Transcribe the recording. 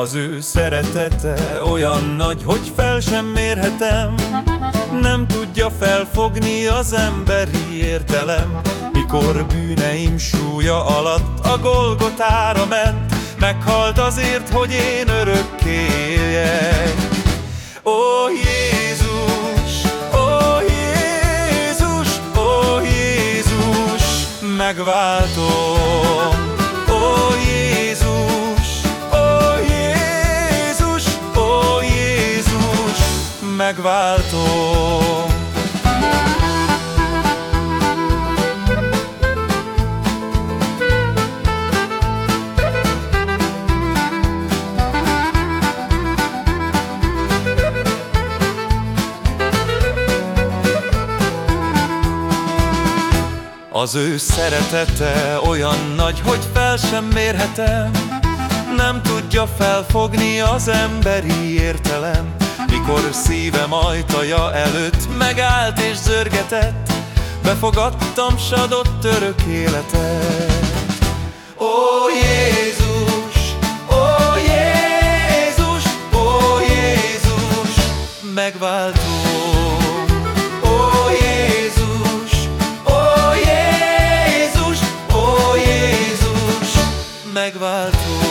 Az ő szeretete olyan nagy, hogy fel sem mérhetem. Nem tudja felfogni az emberi értelem. Mikor bűneim súlya alatt a Golgotára ment Meghalt azért, hogy én örökké éljek. Ó Jézus, ó Jézus, ó Jézus! Megváltom megváltom. Az ő szeretete olyan nagy, hogy fel sem mérhetem. Nem tudja felfogni az emberi értelem Mikor szívem ajtaja előtt megállt és zörgetett Befogadtam s adott örök életet. Ó Jézus, ó Jézus, ó Jézus! Megváltó. Ó Jézus, ó Jézus, ó Jézus! Megváltó